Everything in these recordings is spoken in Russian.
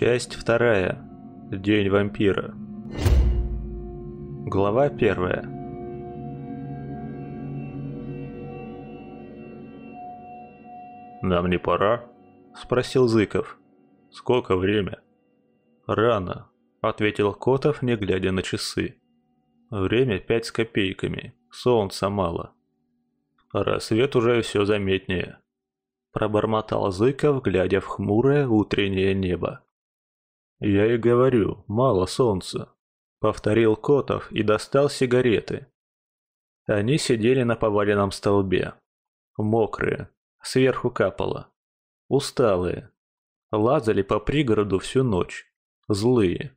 Часть вторая. День вампира. Глава первая. «Нам не пора?» – спросил Зыков. «Сколько время?» «Рано», – ответил Котов, не глядя на часы. «Время пять с копейками, солнца мало». «Рассвет уже все заметнее», – пробормотал Зыков, глядя в хмурое утреннее небо. «Я и говорю, мало солнца», — повторил Котов и достал сигареты. Они сидели на поваленном столбе. Мокрые, сверху капало. Усталые. Лазали по пригороду всю ночь. Злые.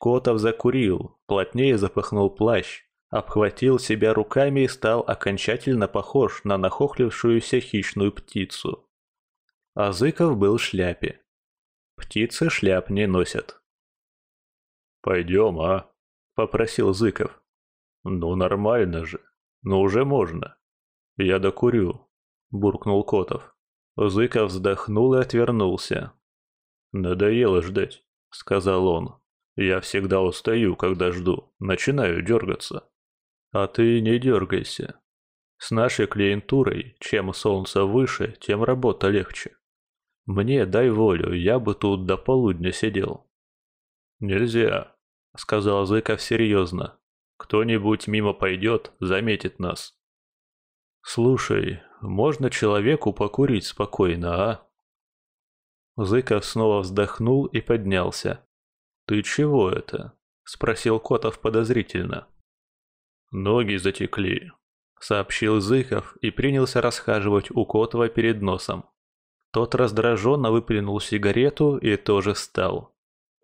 Котов закурил, плотнее запахнул плащ, обхватил себя руками и стал окончательно похож на нахохлившуюся хищную птицу. А Зыков был в шляпе. Птицы шляп не носят. «Пойдем, а?» – попросил Зыков. «Ну, нормально же. Ну, уже можно. Я докурю», – буркнул Котов. Зыков вздохнул и отвернулся. «Надоело ждать», – сказал он. «Я всегда устаю, когда жду. Начинаю дергаться». «А ты не дергайся. С нашей клиентурой, чем солнце выше, тем работа легче. Мне дай волю, я бы тут до полудня сидел. Нельзя, сказал Зыков серьезно. Кто-нибудь мимо пойдет, заметит нас. Слушай, можно человеку покурить спокойно, а? Зыков снова вздохнул и поднялся. «Ты чего это?» – спросил Котов подозрительно. «Ноги затекли», – сообщил Зыков и принялся расхаживать у Котова перед носом. Тот раздраженно выплюнул сигарету и тоже встал.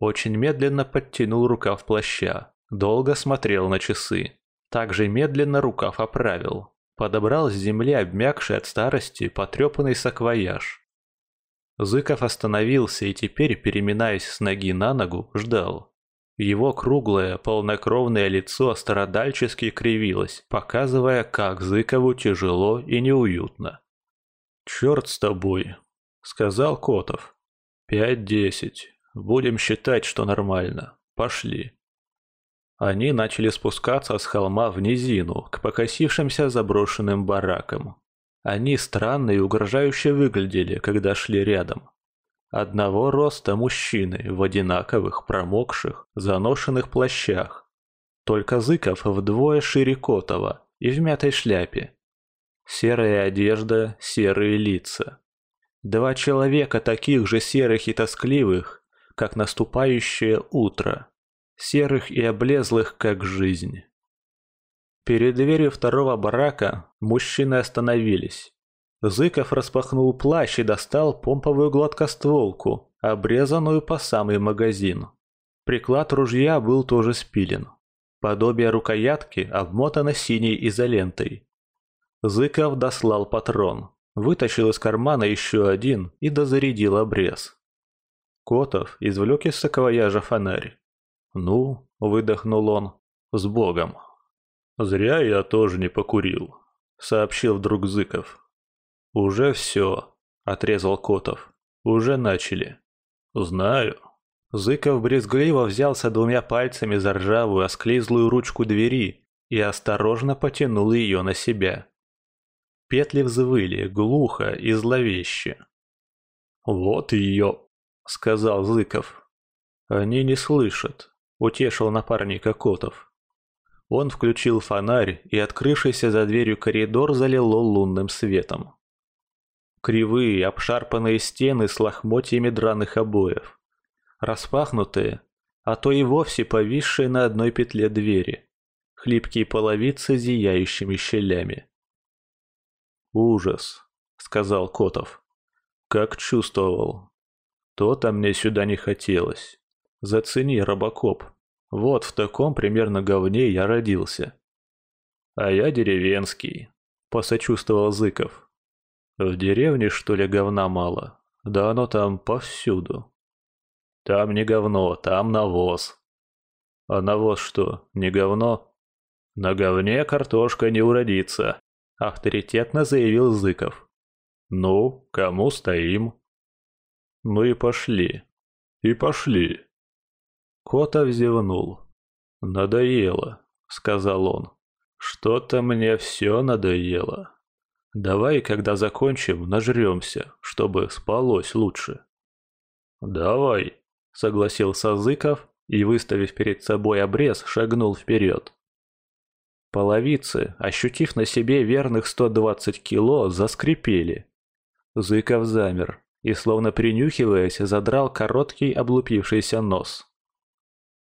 Очень медленно подтянул рукав плаща, долго смотрел на часы. Также медленно рукав оправил. Подобрал с земли обмякший от старости потрепанный саквояж. Зыков остановился и теперь, переминаясь с ноги на ногу, ждал. Его круглое, полнокровное лицо стародальчески кривилось, показывая, как Зыкову тяжело и неуютно. «Черт с тобой», — сказал Котов. «Пять-десять. Будем считать, что нормально. Пошли». Они начали спускаться с холма в низину, к покосившимся заброшенным баракам. Они странно и угрожающе выглядели, когда шли рядом. Одного роста мужчины в одинаковых, промокших, заношенных плащах. Только Зыков вдвое шире Котова и в мятой шляпе. Серая одежда, серые лица. Два человека таких же серых и тоскливых, как наступающее утро, серых и облезлых, как жизнь. Перед дверью второго барака мужчины остановились. Зыков распахнул плащ и достал помповую гладкостволку, обрезанную по самый магазин. Приклад ружья был тоже спилен. Подобие рукоятки обмотано синей изолентой. Зыков дослал патрон. Вытащил из кармана еще один и дозарядил обрез. Котов извлек из саквояжа фонарь. «Ну», — выдохнул он, — «с Богом». «Зря я тоже не покурил», — сообщил вдруг Зыков. «Уже все», — отрезал Котов. «Уже начали». «Знаю». Зыков брезгливо взялся двумя пальцами за ржавую, осклизлую ручку двери и осторожно потянул ее на себя. Петли взвыли глухо и зловеще. «Вот ее!» — сказал Зыков. «Они не слышат», — утешил напарника Котов. Он включил фонарь, и открывшийся за дверью коридор залило лунным светом. Кривые, обшарпанные стены с лохмотьями драных обоев. Распахнутые, а то и вовсе повисшие на одной петле двери. Хлипкие половицы зияющими щелями. «Ужас», — сказал Котов. «Как чувствовал. То-то мне сюда не хотелось. Зацени, робокоп. Вот в таком примерно говне я родился». «А я деревенский», — посочувствовал Зыков. «В деревне, что ли, говна мало? Да оно там повсюду». «Там не говно, там навоз». «А навоз что, не говно?» «На говне картошка не уродится», авторитетно заявил Зыков. «Ну, кому стоим?» «Ну и пошли». и пошли». Котов зевнул. «Надоело», — сказал он. «Что-то мне все надоело. Давай, когда закончим, нажремся, чтобы спалось лучше». «Давай», — согласился Зыков и, выставив перед собой обрез, шагнул вперед. Половицы, ощутив на себе верных 120 кило, заскрипели. Зыков замер и, словно принюхиваясь, задрал короткий облупившийся нос.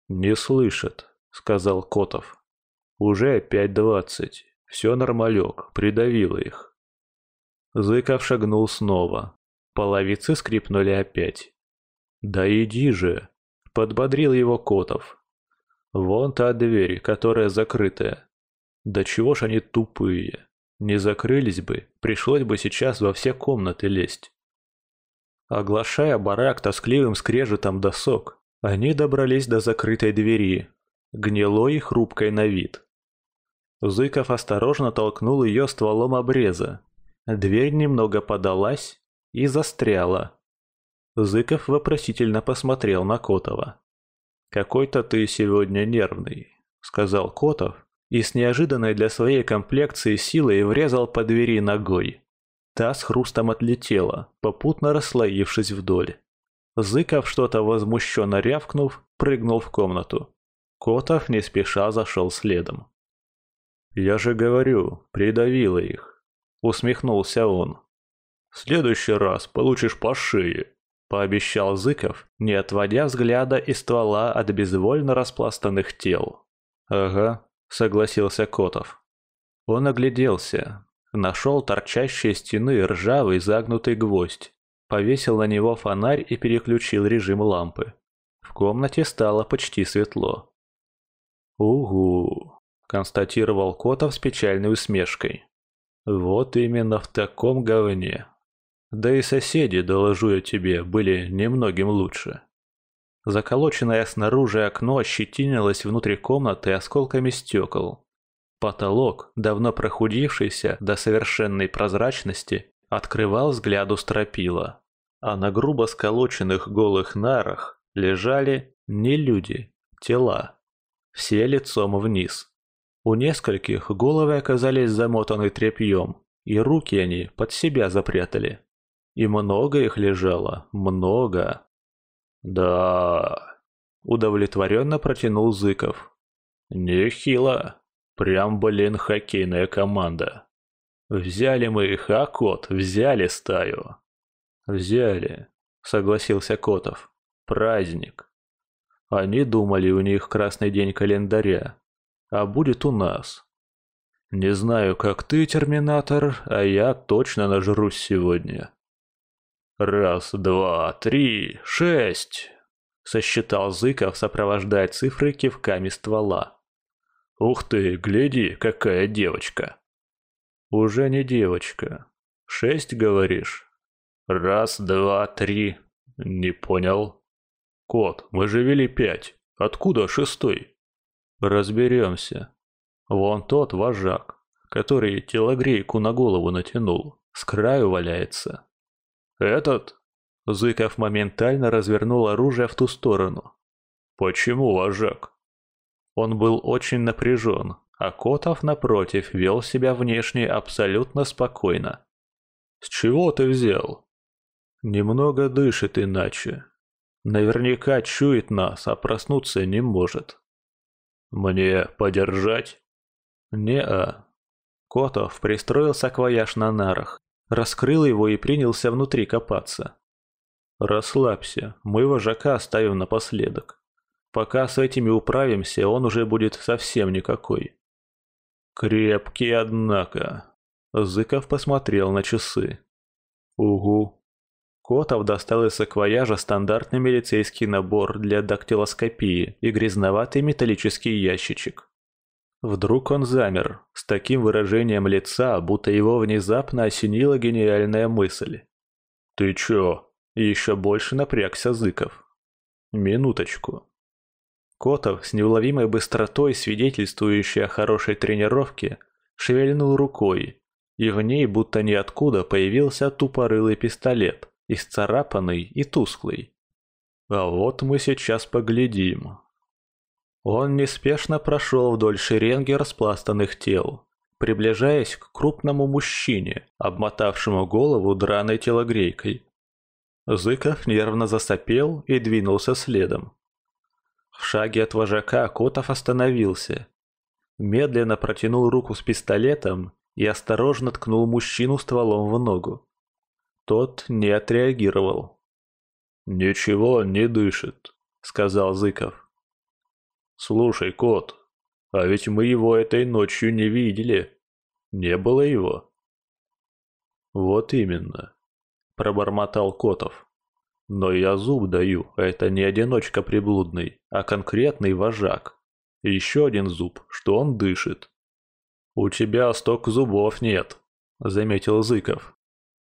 «Не слышат», — сказал Котов. «Уже пять двадцать. Все нормалек, придавило их». Зыков шагнул снова. Половицы скрипнули опять. «Да иди же!» — подбодрил его Котов. «Вон та дверь, которая закрытая. Да чего ж они тупые. Не закрылись бы, пришлось бы сейчас во все комнаты лезть». Оглашая барак тоскливым скрежетом досок, они добрались до закрытой двери, гнилой и хрупкой на вид. Зыков осторожно толкнул ее стволом обреза. Дверь немного подалась и застряла. Зыков вопросительно посмотрел на Котова. «Какой-то ты сегодня нервный», — сказал Котов и с неожиданной для своей комплекции силой врезал по двери ногой. Та с хрустом отлетела, попутно расслоившись вдоль. Зыков, что-то возмущенно рявкнув, прыгнул в комнату. Котов не спеша зашел следом. «Я же говорю, придавило их», — усмехнулся он. «В следующий раз получишь по шее», — пообещал Зыков, не отводя взгляда и ствола от безвольно распластанных тел. «Ага», — согласился Котов. Он огляделся, нашел торчащие стены ржавый загнутый гвоздь, повесил на него фонарь и переключил режим лампы. В комнате стало почти светло. «Угу», — констатировал Котов с печальной усмешкой. «Вот именно в таком говне. Да и соседи, доложу я тебе, были немногим лучше». Заколоченное снаружи окно ощетинилось внутри комнаты осколками стекол. Потолок, давно прохудившийся до совершенной прозрачности, открывал взгляду стропила, а на грубо сколоченных голых нарах лежали не люди, тела, все лицом вниз. У нескольких головы оказались замотаны тряпьем, и руки они под себя запрятали. И много их лежало, много. Да, удовлетворенно протянул Зыков. Нехило, прям, блин, хоккейная команда. Взяли мы их, а кот, взяли стаю. Взяли, согласился Котов. Праздник. Они думали, у них красный день календаря, а будет у нас. Не знаю, как ты, Терминатор, а я точно нажрусь сегодня. Раз, два, три, шесть, сосчитал Зыков, сопровождая цифры кивками ствола. Ух ты, гляди, какая девочка. «Уже не девочка. Шесть, говоришь?» «Раз, два, три. Не понял». «Кот, мы же вели пять. Откуда шестой?» «Разберемся. Вон тот вожак, который телогрейку на голову натянул, с краю валяется». «Этот?» Зыков моментально развернул оружие в ту сторону. «Почему вожак?» Он был очень напряжен, а Котов, напротив, вел себя внешне абсолютно спокойно. «С чего ты взял?» «Немного дышит иначе. Наверняка чует нас, а проснуться не может». «Мне подержать?» «Не-а». Котов пристроил саквояж на нарах, раскрыл его и принялся внутри копаться. «Расслабься, мы вожака оставим напоследок. Пока с этими управимся, он уже будет совсем никакой». Крепкий, однако. Зыков посмотрел на часы. Угу. Котов достал из саквояжа стандартный милицейский набор для дактилоскопии и грязноватый металлический ящичек. Вдруг он замер, с таким выражением лица, будто его внезапно осенила гениальная мысль. «Ты чё?» – еще больше напрягся Зыков. «Минуточку. Котов с неуловимой быстротой, свидетельствующей о хорошей тренировке, шевельнул рукой, и в ней будто ниоткуда появился тупорылый пистолет, исцарапанный и тусклый. А вот мы сейчас поглядим. Он неспешно прошел вдоль шеренги распластанных тел, приближаясь к крупному мужчине, обмотавшему голову драной телогрейкой. Зыков нервно засопел и двинулся следом. В шаге от вожака Котов остановился. Медленно протянул руку с пистолетом и осторожно ткнул мужчину стволом в ногу. Тот не отреагировал. «Ничего не дышит», — сказал Зыков. «Слушай, кот, а ведь мы его этой ночью не видели. Не было его». «Вот именно», — пробормотал Котов. «Но я зуб даю, это не одиночка приблудный, а конкретный вожак. Еще один зуб, что он дышит». «У тебя сток зубов нет», — заметил Зыков.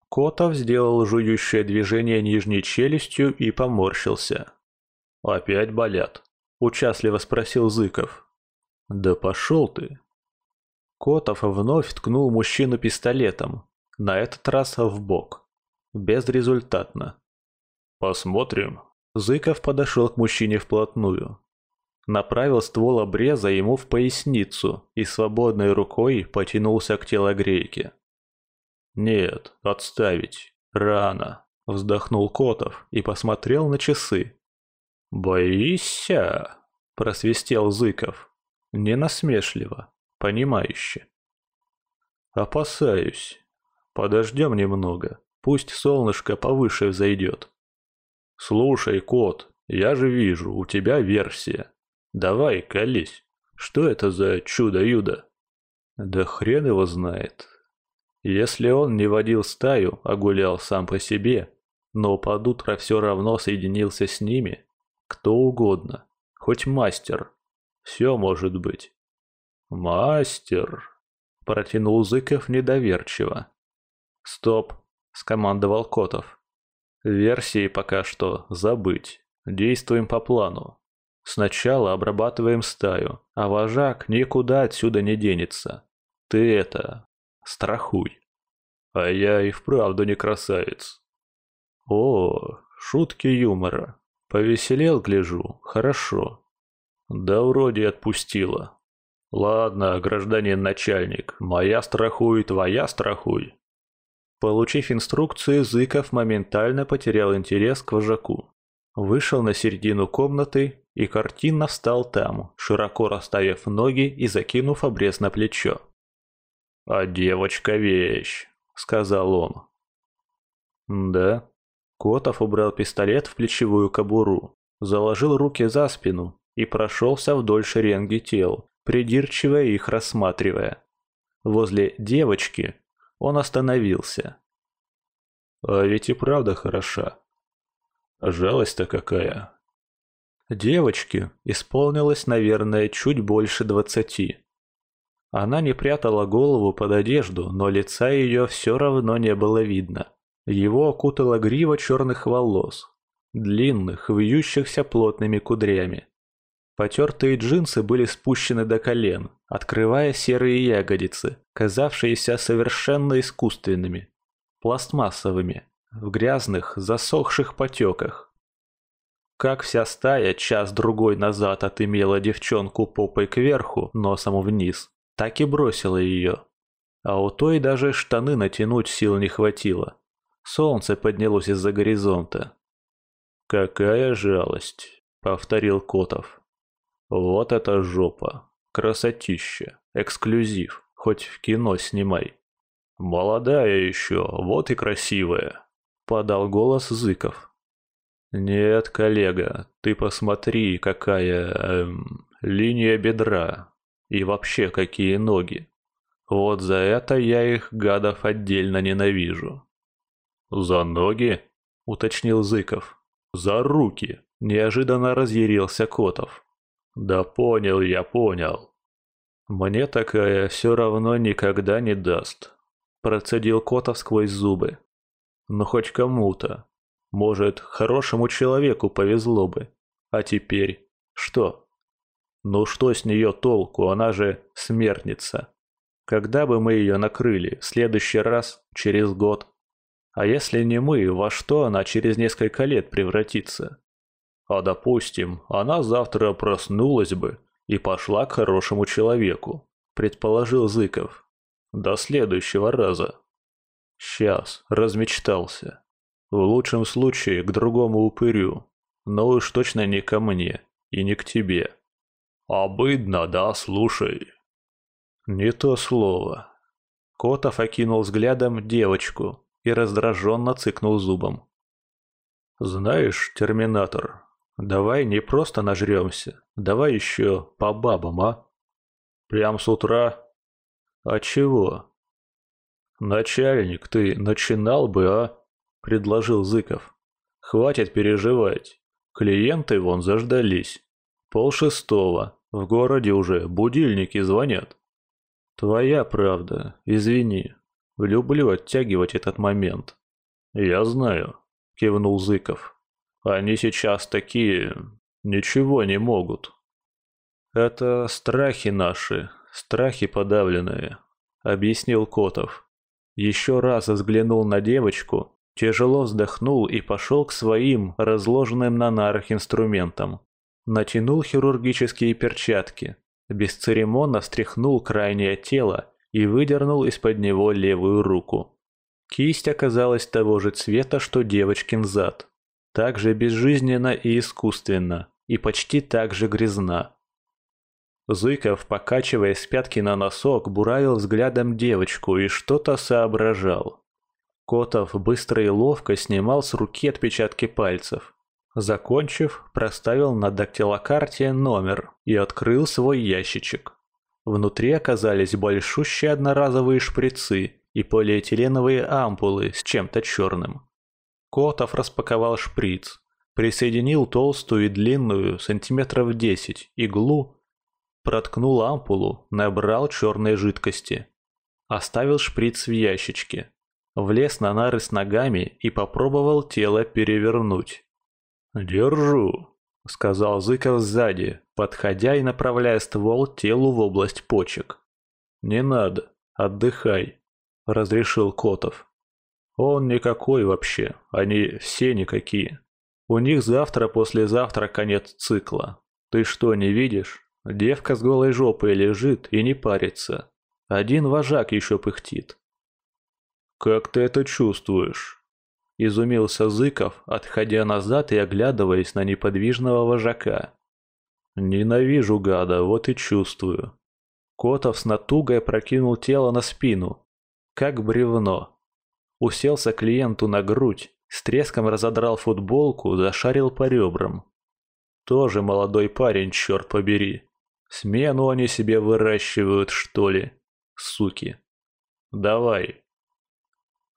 Котов сделал жующее движение нижней челюстью и поморщился. «Опять болят?» – участливо спросил Зыков. «Да пошел ты!» Котов вновь ткнул мужчину пистолетом, на этот раз в бок. Безрезультатно. «Посмотрим». Зыков подошел к мужчине вплотную. Направил ствол обреза ему в поясницу и свободной рукой потянулся к телогрейке. «Нет, отставить. Рано», — вздохнул Котов и посмотрел на часы. «Боишься?» — просвистел Зыков. Не насмешливо, понимающе. «Опасаюсь. Подождем немного, пусть солнышко повыше взойдет». «Слушай, кот, я же вижу, у тебя версия. Давай, колись. Что это за чудо-юдо?» «Да хрен его знает. Если он не водил стаю, а гулял сам по себе, но под утро все равно соединился с ними, кто угодно, хоть мастер, все может быть. «Мастер!» – протянул Зыков недоверчиво. «Стоп!» – скомандовал Котов. «Версии пока что забыть. Действуем по плану. Сначала обрабатываем стаю, а вожак никуда отсюда не денется. Ты это, страхуй. А я и вправду не красавец. О, шутки юмора. Повеселел, гляжу, хорошо. Да вроде отпустила. Ладно, гражданин начальник, моя страхуй, твоя страхуй. Получив инструкции, Зыков моментально потерял интерес к вожаку. Вышел на середину комнаты и картинно встал там, широко расставив ноги и закинув обрез на плечо. «А девочка вещь», — сказал он. «Да». Котов убрал пистолет в плечевую кобуру, заложил руки за спину и прошелся вдоль шеренги тел, придирчиво их рассматривая. Возле девочки он остановился. А ведь и правда хороша. Жалость-то какая. Девочке исполнилось, наверное, чуть больше двадцати. Она не прятала голову под одежду, но лица ее все равно не было видно. Его окутала грива черных волос, длинных, вьющихся плотными кудрями. Потертые джинсы были спущены до колен, открывая серые ягодицы, казавшиеся совершенно искусственными, пластмассовыми, в грязных, засохших потеках. Как вся стая час-другой назад отымела девчонку попой кверху, носом вниз, так и бросила ее. А у той даже штаны натянуть сил не хватило. Солнце поднялось из-за горизонта. «Какая жалость», — повторил Котов. «Вот это жопа. Красотища. Эксклюзив. Хоть в кино снимай». «Молодая еще, вот и красивая», — подал голос Зыков. «Нет, коллега, ты посмотри, какая... Эм, линия бедра, и вообще, какие ноги. Вот за это я их, гадов, отдельно ненавижу. «За ноги?» – уточнил Зыков. «За руки!» – неожиданно разъярился Котов. «Да понял я, понял. Мне такая все равно никогда не даст», – процедил Котов сквозь зубы. «Ну хоть кому-то. Может, хорошему человеку повезло бы. А теперь что?» Ну что с нее толку, она же смертница. Когда бы мы ее накрыли, следующий раз, через год? А если не мы, во что она через несколько лет превратится? А допустим, она завтра проснулась бы и пошла к хорошему человеку, предположил Зыков. До следующего раза. Сейчас, размечтался. В лучшем случае к другому упырю, но уж точно не ко мне и не к тебе. Обыдно, да, слушай. Не то слово. Котов окинул взглядом девочку и раздраженно цыкнул зубом. Знаешь, терминатор, давай не просто нажремся, давай еще по бабам, а? Прям с утра? А чего? Начальник, ты начинал бы, а? Предложил Зыков. Хватит переживать. Клиенты вон заждались. Пол шестого. В городе уже будильники звонят. Твоя правда, извини. Люблю оттягивать этот момент. Я знаю, кивнул Зыков. Они сейчас такие... ничего не могут. Это страхи наши, страхи подавленные, объяснил Котов. Еще раз взглянул на девочку, тяжело вздохнул и пошел к своим, разложенным на нарах инструментам. Натянул хирургические перчатки, бесцеремонно встряхнул крайнее тело и выдернул из-под него левую руку. Кисть оказалась того же цвета, что девочкин зад. Так же безжизненно и искусственно, и почти так же грязна. Зыков, покачиваясь с пятки на носок, буравил взглядом девочку и что-то соображал. Котов быстро и ловко снимал с руки отпечатки пальцев. Закончив, проставил на дактилокарте номер и открыл свой ящичек. Внутри оказались большущие одноразовые шприцы и полиэтиленовые ампулы с чем-то черным. Котов распаковал шприц, присоединил толстую и длинную, сантиметров 10, иглу, проткнул ампулу, набрал черной жидкости. Оставил шприц в ящичке, влез на нары с ногами и попробовал тело перевернуть. «Держу», — сказал Зыков сзади, подходя и направляя ствол телу в область почек. «Не надо, отдыхай», — разрешил Котов. «Он никакой вообще, они все никакие. У них завтра-послезавтра конец цикла. Ты что, не видишь? Девка с голой жопой лежит и не парится. Один вожак еще пыхтит». «Как ты это чувствуешь?» Изумился Зыков, отходя назад и оглядываясь на неподвижного вожака. «Ненавижу гада, вот и чувствую». Котов с натугой прокинул тело на спину, как бревно. Уселся клиенту на грудь, с треском разодрал футболку, зашарил по ребрам. Тоже молодой парень, черт побери. Смену они себе выращивают, что ли? Суки. Давай.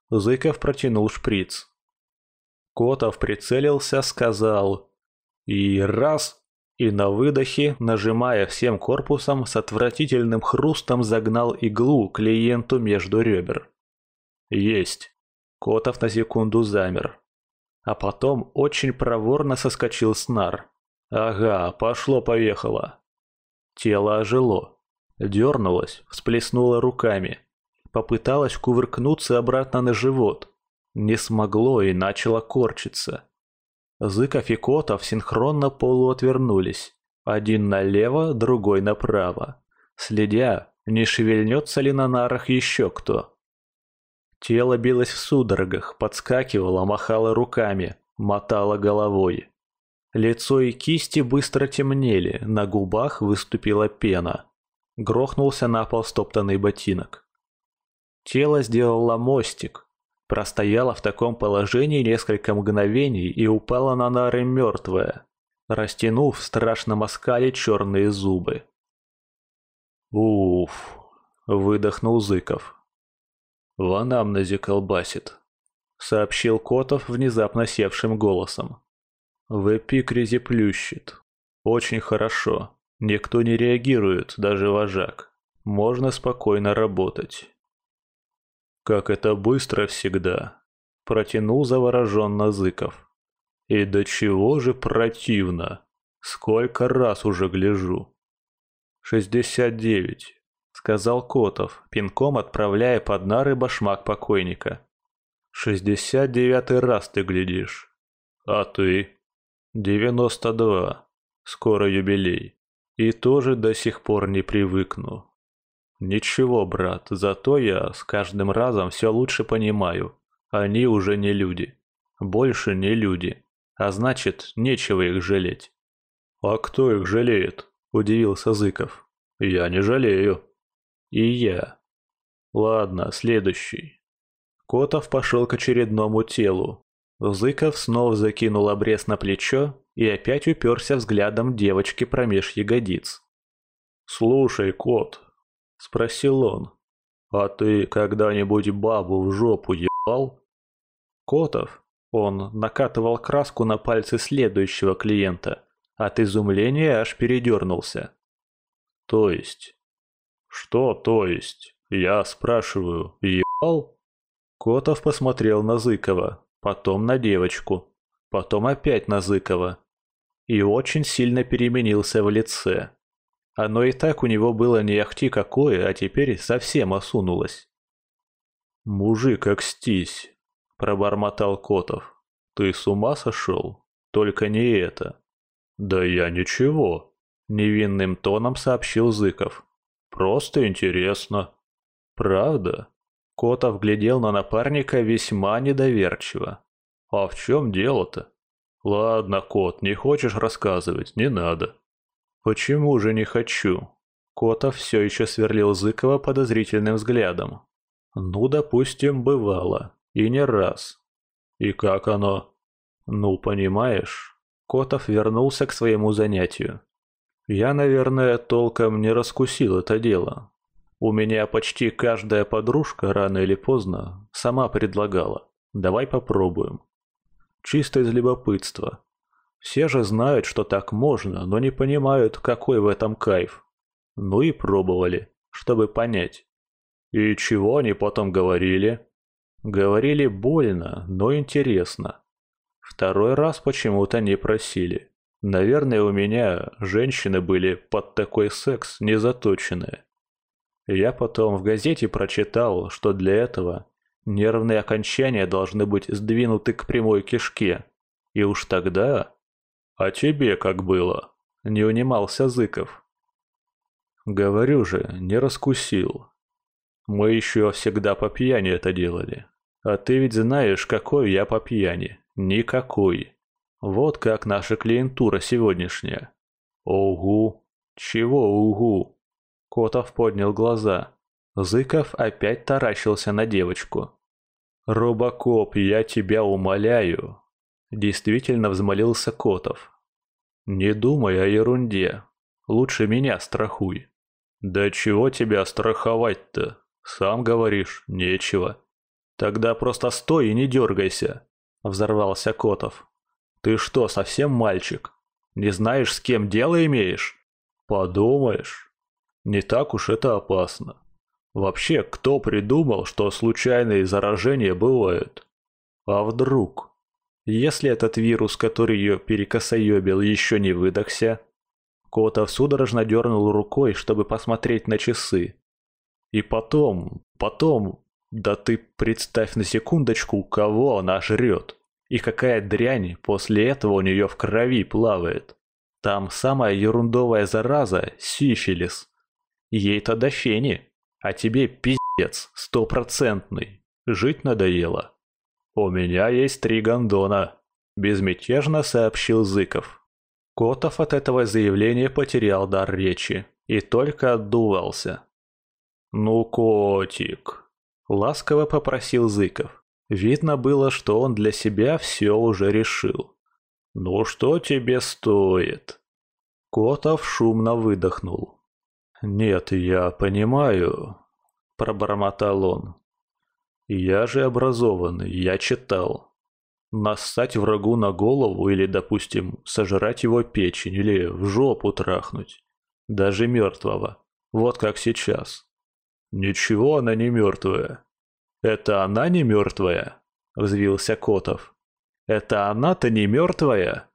Зыков протянул шприц. Котов прицелился, сказал «И раз!» и на выдохе, нажимая всем корпусом, с отвратительным хрустом загнал иглу клиенту между ребер. «Есть!» Котов на секунду замер. А потом очень проворно соскочил с нар. «Ага, пошло-поехало!» Тело ожило. Дернулось, всплеснуло руками. Попыталось кувыркнуться обратно на живот – не смогло и начало корчиться. Зыков и Котов синхронно полуотвернулись. Один налево, другой направо. Следя, не шевельнется ли на нарах еще кто. Тело билось в судорогах, подскакивало, махало руками, мотало головой. Лицо и кисти быстро темнели, на губах выступила пена. Грохнулся на пол стоптанный ботинок. Тело сделало мостик, Простояла в таком положении несколько мгновений и упала на нары мертвая, растянув в страшном оскале черные зубы. «Уф!» – выдохнул Зыков. «В анамнезе колбасит», – сообщил Котов внезапно севшим голосом. «В эпикризе плющит. Очень хорошо. Никто не реагирует, даже вожак. Можно спокойно работать». Как это быстро всегда, протянул завороженно Зыков. И до чего же противно. Сколько раз уже гляжу. Шестьдесят девять, сказал Котов, пинком отправляя под нары башмак покойника. Шестьдесят девятый раз ты глядишь. А ты? Девяносто два. Скоро юбилей. И тоже до сих пор не привыкну. Ничего, брат, зато я с каждым разом все лучше понимаю. Они уже не люди. Больше не люди. А значит, нечего их жалеть. «А кто их жалеет?» – удивился Зыков. «Я не жалею». «И я». «Ладно, следующий». Котов пошел к очередному телу. Зыков снова закинул обрез на плечо и опять уперся взглядом девочки промеж ягодиц. «Слушай, кот», — спросил он, — «а ты когда-нибудь бабу в жопу ебал?» Котов, он накатывал краску на пальцы следующего клиента, от изумления аж передернулся. «То есть?» «Что то есть? Я спрашиваю, ебал?» Котов посмотрел на Зыкова, потом на девочку, потом опять на Зыкова. И очень сильно переменился в лице. Оно и так у него было не ахти какое, а теперь совсем осунулось. «Мужик, окстись!» – пробормотал Котов. «Ты с ума сошел? Только не это!» «Да я ничего», – невинным тоном сообщил Зыков. «Просто интересно». «Правда?» Котов глядел на напарника весьма недоверчиво. «А в чем дело-то?» «Ладно, кот, не хочешь рассказывать, не надо». «Почему же не хочу?» Котов все еще сверлил Зыкова подозрительным взглядом. «Ну, допустим, бывало. И не раз. И как оно?» «Ну, понимаешь...» Котов вернулся к своему занятию. «Я, наверное, толком не раскусил это дело. У меня почти каждая подружка рано или поздно сама предлагала. Давай попробуем. Чисто из любопытства. Все же знают, что так можно, но не понимают, какой в этом кайф. Ну и пробовали, чтобы понять. И чего они потом говорили? Говорили больно, но интересно. Второй раз почему-то не просили. Наверное, у меня женщины были под такой секс не заточенные. Я потом в газете прочитал, что для этого нервные окончания должны быть сдвинуты к прямой кишке. И уж тогда... А тебе как было? Не унимался Зыков. Говорю же, не раскусил. Мы еще всегда по пьяни это делали. А ты ведь знаешь, какой я по пьяни. Никакой. Вот как наша клиентура сегодняшняя. Угу. Чего угу? Котов поднял глаза. Зыков опять таращился на девочку. «Робокоп, я тебя умоляю!» Действительно взмолился Котов. «Не думай о ерунде. Лучше меня страхуй». «Да чего тебя страховать-то? Сам говоришь, нечего». «Тогда просто стой и не дергайся», — взорвался Котов. «Ты что, совсем мальчик? Не знаешь, с кем дело имеешь?» «Подумаешь». Не так уж это опасно. Вообще, кто придумал, что случайные заражения бывают? А вдруг? Если этот вирус, который ее перекосоебил, еще не выдохся? Котов судорожно дернул рукой, чтобы посмотреть на часы. И потом, потом... Да ты представь на секундочку, кого она жрет. И какая дрянь после этого у нее в крови плавает. Там самая ерундовая зараза – сифилис. Ей-то до фени, а тебе пиздец стопроцентный. Жить надоело. У меня есть три гондона, безмятежно сообщил Зыков. Котов от этого заявления потерял дар речи и только отдувался. «Ну, котик», — ласково попросил Зыков. Видно было, что он для себя все уже решил. «Ну что тебе стоит?» Котов шумно выдохнул. «Нет, я понимаю», – пробормотал он. «Я же образованный, я читал. Нассать врагу на голову или, допустим, сожрать его печень или в жопу трахнуть. Даже мертвого. Вот как сейчас. Ничего она не мертвая. Это она не мертвая?» – взвился Котов. «Это она-то не мертвая?»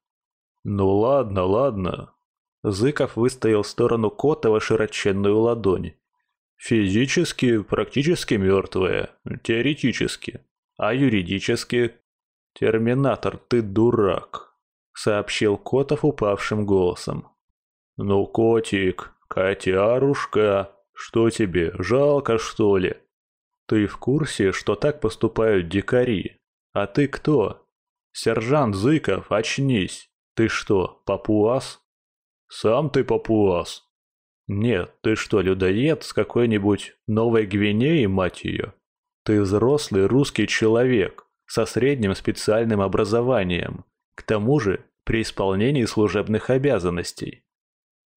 «Ну ладно, ладно», Зыков выставил в сторону Котова широченную ладонь. Физически практически мертвая, теоретически. А юридически? Терминатор, ты дурак. сообщил Котов упавшим голосом. «Ну, котик, котярушка, что тебе, жалко, что ли?» «Ты в курсе, что так поступают дикари? А ты кто?» «Сержант Зыков, очнись! Ты что, папуас?» «Сам ты папуас!» «Нет, ты что, людоед с какой-нибудь Новой Гвинеи, мать ее? Ты взрослый русский человек со средним специальным образованием, к тому же при исполнении служебных обязанностей».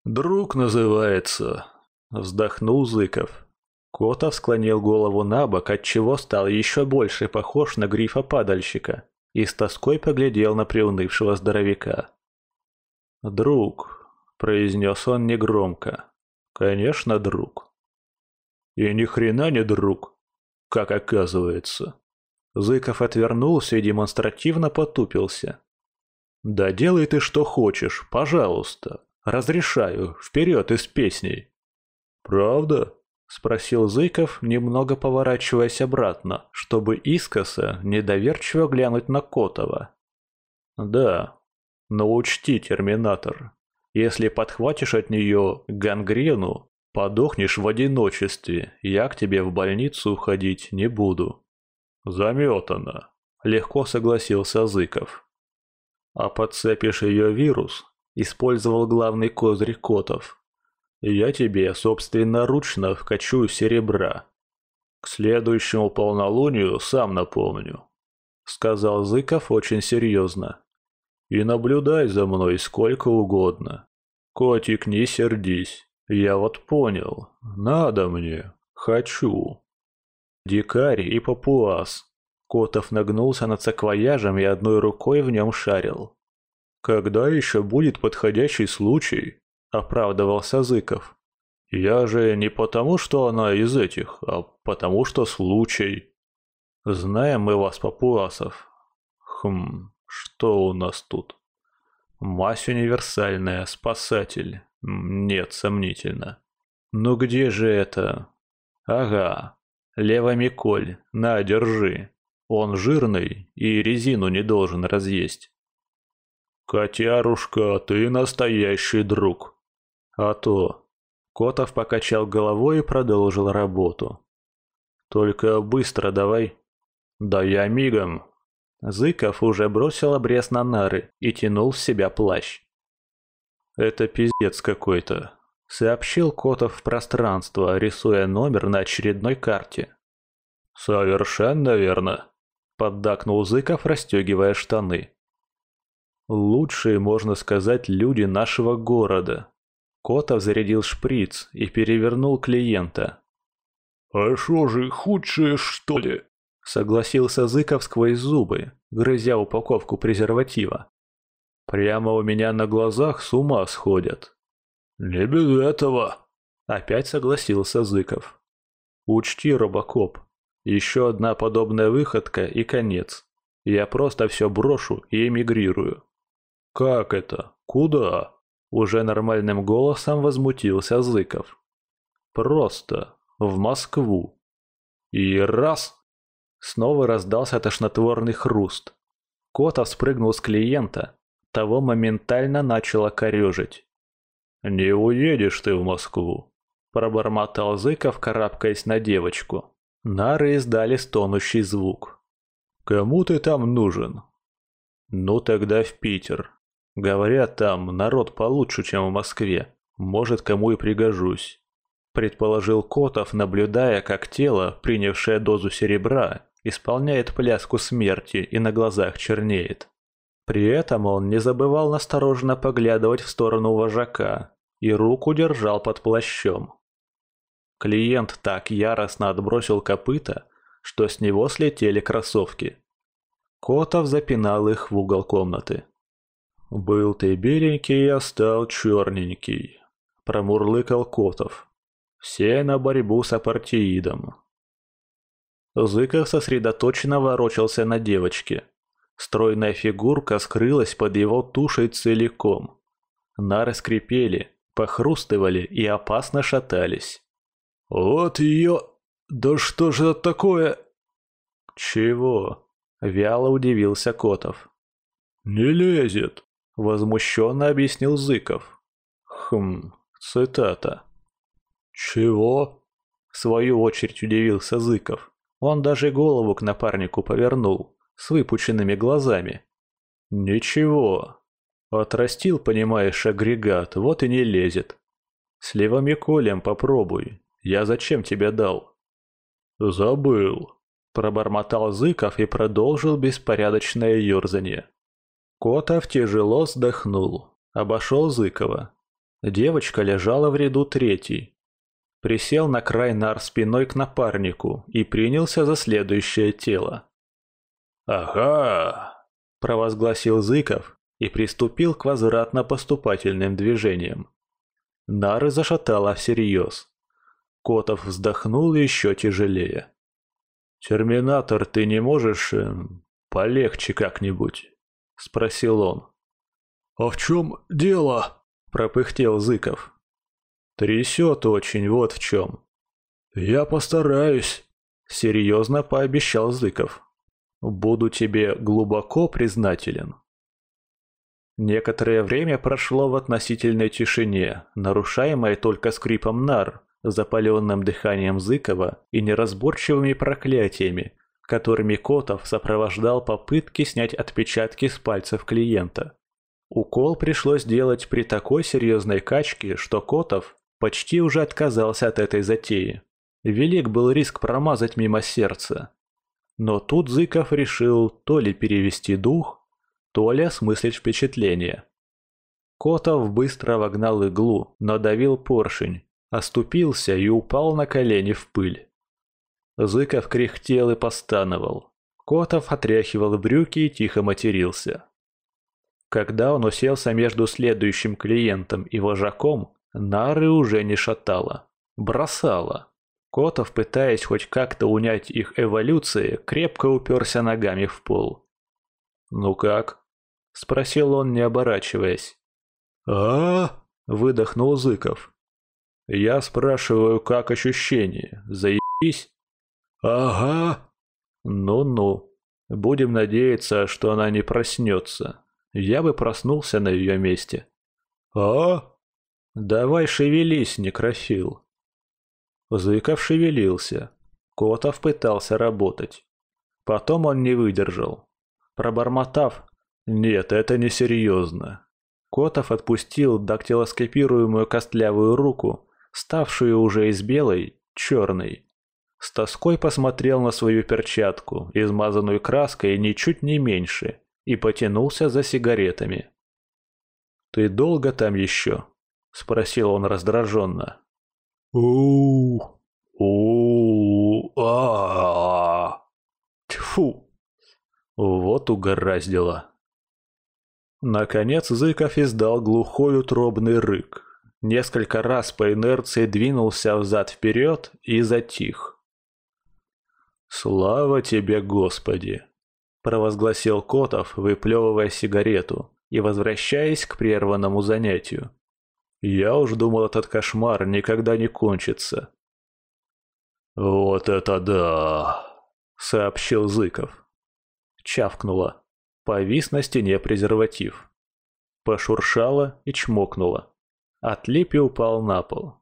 «Друг называется», — вздохнул Зыков. Котов склонил голову на бок, отчего стал еще больше похож на грифа-падальщика, и с тоской поглядел на приунывшего здоровяка. «Друг», — произнес он негромко, — «конечно, друг». «И ни хрена не друг, как оказывается». Зыков отвернулся и демонстративно потупился. «Да делай ты что хочешь, пожалуйста. Разрешаю, вперед из песней». «Правда?» — спросил Зыков, немного поворачиваясь обратно, чтобы искоса недоверчиво глянуть на Котова. «Да, но учти, терминатор, если подхватишь от нее гангрену, подохнешь в одиночестве, я к тебе в больницу уходить не буду». «Заметано», — легко согласился Зыков. «А подцепишь ее вирус?» — использовал главный козырь Котов. «Я тебе собственноручно вкачу серебра. К следующему полнолунию сам напомню», — сказал Зыков очень серьезно. «И наблюдай за мной сколько угодно. Котик, не сердись, я вот понял, надо мне, хочу». Дикарь и папуас. Котов нагнулся над саквояжем и одной рукой в нем шарил. «Когда еще будет подходящий случай?» – оправдывался Зыков. «Я же не потому, что она из этих, а потому, что случай. Знаем мы вас, папуасов. Хм, что у нас тут? Мазь универсальная, спасатель. Нет, сомнительно. Ну где же это? Ага, Левомиколь, на, держи. Он жирный и резину не должен разъесть. «Котярушка, ты настоящий друг!» «А то!» Котов покачал головой и продолжил работу. «Только быстро давай!» «Да я мигом!» Зыков уже бросил обрез на нары и тянул с себя плащ. «Это пиздец какой-то», — сообщил Котов в пространство, рисуя номер на очередной карте. «Совершенно верно», — поддакнул Зыков, расстегивая штаны. Лучшие, можно сказать, люди нашего города. Котов зарядил шприц и перевернул клиента. «А что же, худшие, что ли?» Согласился Зыков сквозь зубы, грызя упаковку презерватива. Прямо у меня на глазах с ума сходят. «Не без этого!» Опять согласился Зыков. «Учти, Робокоп, еще одна подобная выходка и конец. Я просто все брошу и эмигрирую. «Как это? Куда?» Уже нормальным голосом возмутился Зыков. «Просто. В Москву». И раз! Снова раздался тошнотворный хруст. Котов спрыгнул с клиента. Того моментально начало корежить. «Не уедешь ты в Москву», – пробормотал Зыков, карабкаясь на девочку. Нары издали стонущий звук. «Кому ты там нужен?» «Ну тогда в Питер», Говорят, там народ получше, чем в Москве. Может, кому и пригожусь. Предположил Котов, наблюдая, как тело, принявшее дозу серебра, исполняет пляску смерти и на глазах чернеет. При этом он не забывал настороженно поглядывать в сторону вожака и руку держал под плащом. Клиент так яростно отбросил копыта, что с него слетели кроссовки. Котов запинал их в угол комнаты. «Был ты беленький, а стал черненький», — промурлыкал Котов. «Все на борьбу с апартеидом». Зыков сосредоточенно ворочался на девочке. Стройная фигурка скрылась под его тушей целиком. Нары скрипели, похрустывали и опасно шатались. «Вот ее... Да что же это такое?» «Чего?» — вяло удивился Котов. «Не лезет», — возмущенно объяснил Зыков. «Хм, цитата». «Чего?» — в свою очередь удивился Зыков. Он даже голову к напарнику повернул, с выпученными глазами. «Ничего. Отрастил, понимаешь, агрегат, вот и не лезет. С левомиколем попробуй. Я зачем тебе дал?» «Забыл», — пробормотал Зыков и продолжил беспорядочное ерзание. Котов тяжело вздохнул, обошел Зыкова. Девочка лежала в ряду третий. Присел на край нар спиной к напарнику и принялся за следующее тело. «Ага!» – провозгласил Зыков и приступил к возвратно-поступательным движениям. Нары зашатала всерьез. Котов вздохнул еще тяжелее. «Терминатор, ты не можешь... Э, полегче как-нибудь?» – спросил он. «А в чем дело?» – пропыхтел Зыков. «Трясет очень, вот в чем». «Я постараюсь», – серьезно пообещал Зыков. Буду тебе глубоко признателен. Некоторое время прошло в относительной тишине, нарушаемой только скрипом нар, запаленным дыханием Зыкова и неразборчивыми проклятиями, которыми Котов сопровождал попытки снять отпечатки с пальцев клиента. Укол пришлось делать при такой серьезной качке, что Котов почти уже отказался от этой затеи. Велик был риск промазать мимо сердца, но тут Зыков решил то ли перевести дух, то ли осмыслить впечатление. Котов быстро вогнал иглу, надавил поршень, оступился и упал на колени в пыль. Зыков кряхтел и постановал. Котов отряхивал брюки и тихо матерился. Когда он уселся между следующим клиентом и вожаком, нары уже не шатало. Бросало. Котов, пытаясь хоть как-то унять их эволюции, крепко уперся ногами в пол. «Ну как?» – спросил он, не оборачиваясь. а выдохнул Зыков. «Я спрашиваю, как ощущение? Заебись?» «Ага». «Ну-ну. Будем надеяться, что она не проснется. Я бы проснулся на ее месте». «А?» «Давай шевелись, некрофил». Зыков шевелился. Котов пытался работать. Потом он не выдержал. Пробормотав «Нет, это несерьезно». Котов отпустил дактилоскопируемую костлявую руку, ставшую уже из белой, черной. С тоской посмотрел на свою перчатку, измазанную краской ничуть не меньше, и потянулся за сигаретами. «Ты долго там еще?» – спросил он раздраженно у у а Тьфу! Вот угораздило. Наконец Зыков издал глухой утробный рык. Несколько раз по инерции двинулся взад-вперед и затих. «Слава тебе, Господи!» – провозгласил Котов, выплевывая сигарету и возвращаясь к прерванному занятию. Я уж думал, этот кошмар никогда не кончится. «Вот это да!» — сообщил Зыков. Чавкнуло. Повис на стене презерватив. Пошуршало и чмокнуло. Отлип и упал на пол.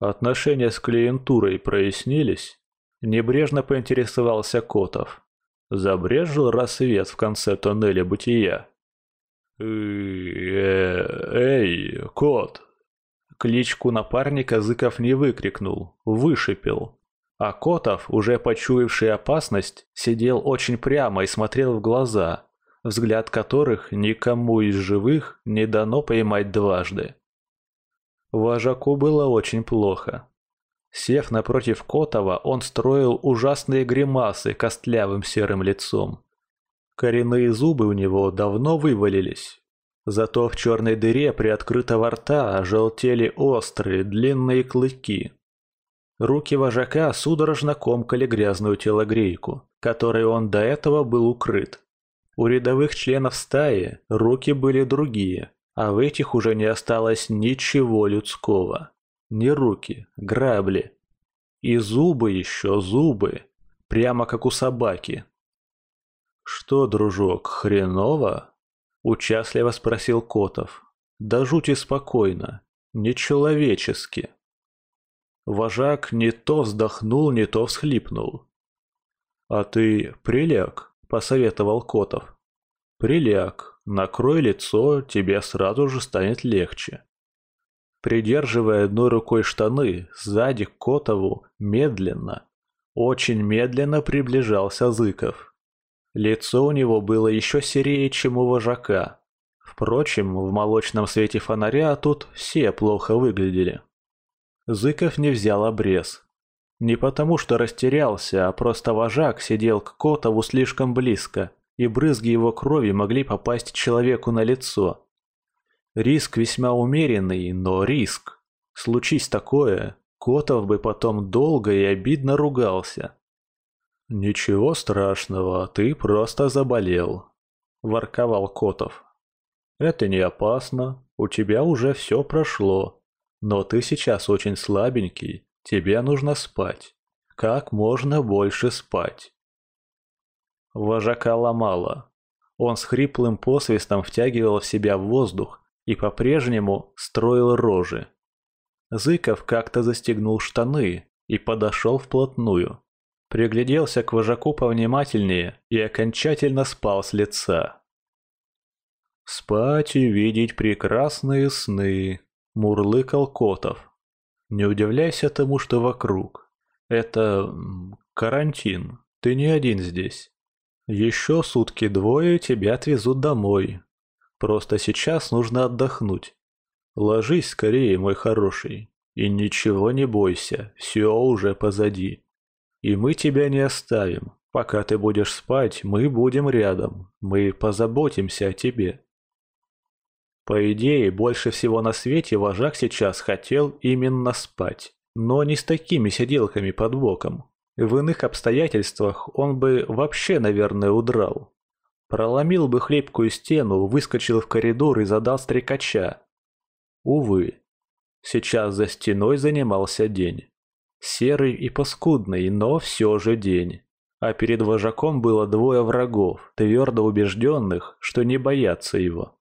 Отношения с клиентурой прояснились. Небрежно поинтересовался Котов. Забрежил рассвет в конце тоннеля бытия. «Эй, кот!» Кличку напарника Зыков не выкрикнул, вышипел. А Котов, уже почуявший опасность, сидел очень прямо и смотрел в глаза, взгляд которых никому из живых не дано поймать дважды. Вожаку было очень плохо. Сев напротив Котова, он строил ужасные гримасы костлявым серым лицом. Коренные зубы у него давно вывалились. Зато в черной дыре при открытого рта желтели острые длинные клыки. Руки вожака судорожно комкали грязную телогрейку, которой он до этого был укрыт. У рядовых членов стаи руки были другие, а в этих уже не осталось ничего людского. Ни руки, грабли. И зубы еще, зубы. Прямо как у собаки, «Что, дружок, хреново?» — участливо спросил Котов. «Да жути спокойно, нечеловечески». Вожак не то вздохнул, не то всхлипнул. «А ты приляг», — посоветовал Котов. «Приляг, накрой лицо, тебе сразу же станет легче». Придерживая одной рукой штаны, сзади к Котову медленно, очень медленно приближался Зыков. Лицо у него было еще серее, чем у вожака. Впрочем, в молочном свете фонаря тут все плохо выглядели. Зыков не взял обрез. Не потому, что растерялся, а просто вожак сидел к Котову слишком близко, и брызги его крови могли попасть человеку на лицо. Риск весьма умеренный, но риск. Случись такое, Котов бы потом долго и обидно ругался. «Ничего страшного, ты просто заболел», – ворковал Котов. «Это не опасно, у тебя уже все прошло. Но ты сейчас очень слабенький, тебе нужно спать. Как можно больше спать. Вожака ломало. Он с хриплым посвистом втягивал в себя воздух и по-прежнему строил рожи. Зыков как-то застегнул штаны и подошел вплотную. Пригляделся к вожаку повнимательнее и окончательно спал с лица. «Спать и видеть прекрасные сны», Мурлыкал Котов. Не удивляйся тому, что вокруг. Это... карантин. Ты не один здесь. Еще сутки двое тебя отвезут домой. Просто сейчас нужно отдохнуть. Ложись скорее, мой хороший. И ничего не бойся, все уже позади. И мы тебя не оставим. Пока ты будешь спать, мы будем рядом. Мы позаботимся о тебе. По идее, больше всего на свете вожак сейчас хотел именно спать. Но не с такими сиделками под боком. В иных обстоятельствах он бы вообще, наверное, удрал. Проломил бы хлипкую стену, выскочил в коридор и задал стрекача. Увы, сейчас за стеной занимался день. Серый и паскудный, но все же день. А перед вожаком было двое врагов, твердо убежденных, что не боятся его.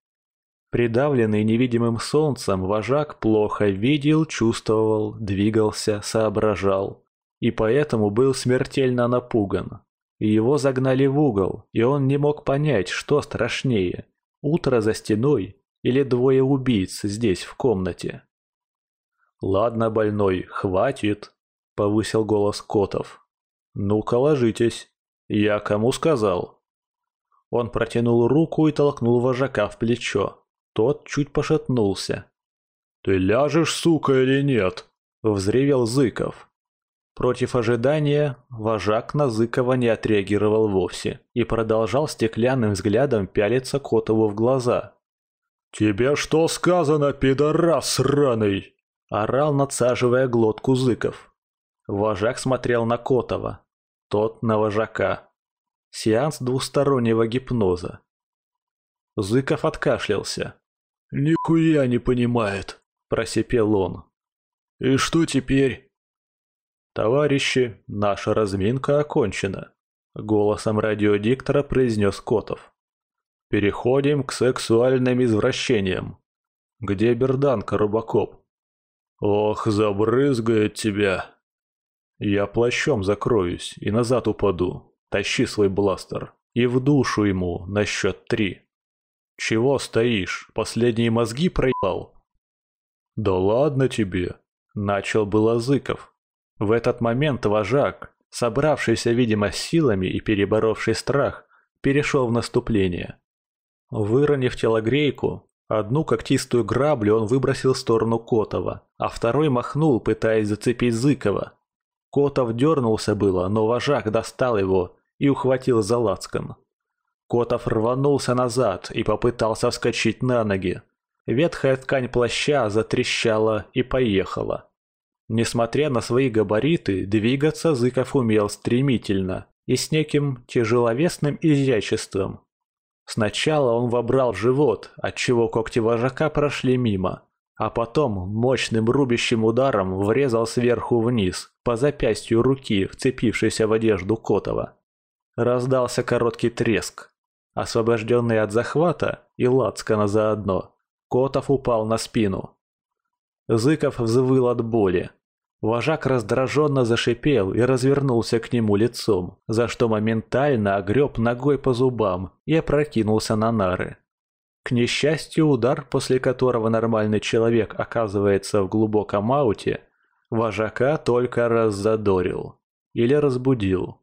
Придавленный невидимым солнцем, вожак плохо видел, чувствовал, двигался, соображал. И поэтому был смертельно напуган. Его загнали в угол, и он не мог понять, что страшнее – утро за стеной или двое убийц здесь, в комнате. «Ладно, больной, хватит», – повысил голос Котов. «Ну-ка ложитесь. Я кому сказал?» Он протянул руку и толкнул вожака в плечо. Тот чуть пошатнулся. «Ты ляжешь, сука, или нет?» – взревел Зыков. Против ожидания вожак на Зыкова не отреагировал вовсе и продолжал стеклянным взглядом пялиться Котову в глаза. «Тебе что сказано, пидорас сраный?» – орал, надсаживая глотку Зыков. Вожак смотрел на Котова, тот на вожака. Сеанс двустороннего гипноза. Зыков откашлялся. «Нихуя не понимает», – просипел он. «И что теперь?» «Товарищи, наша разминка окончена», – голосом радиодиктора произнес Котов. «Переходим к сексуальным извращениям. Где берданка, Рубакоп?» «Ох, забрызгает тебя!» «Я плащом закроюсь и назад упаду. Тащи свой бластер. И в душу ему на счет три». «Чего стоишь? Последние мозги проебал?» «Да ладно тебе!» – начал было Зыков. В этот момент вожак, собравшийся, видимо, силами и переборовший страх, перешел в наступление. Выронив телогрейку, одну когтистую граблю он выбросил в сторону Котова, а второй махнул, пытаясь зацепить Зыкова. Котов дернулся было, но вожак достал его и ухватил за лацкан. Котов рванулся назад и попытался вскочить на ноги. Ветхая ткань плаща затрещала и поехала. Несмотря на свои габариты, двигаться Зыков умел стремительно и с неким тяжеловесным изяществом. Сначала он вобрал в живот, отчего когти вожака прошли мимо, а потом мощным рубящим ударом врезал сверху вниз, по запястью руки, вцепившейся в одежду Котова. Раздался короткий треск, Освобожденный от захвата и лацкана заодно, Котов упал на спину. Зыков взвыл от боли. Вожак раздраженно зашипел и развернулся к нему лицом, за что моментально огреб ногой по зубам и опрокинулся на нары. К несчастью, удар, после которого нормальный человек оказывается в глубоком ауте, вожака только раззадорил или разбудил.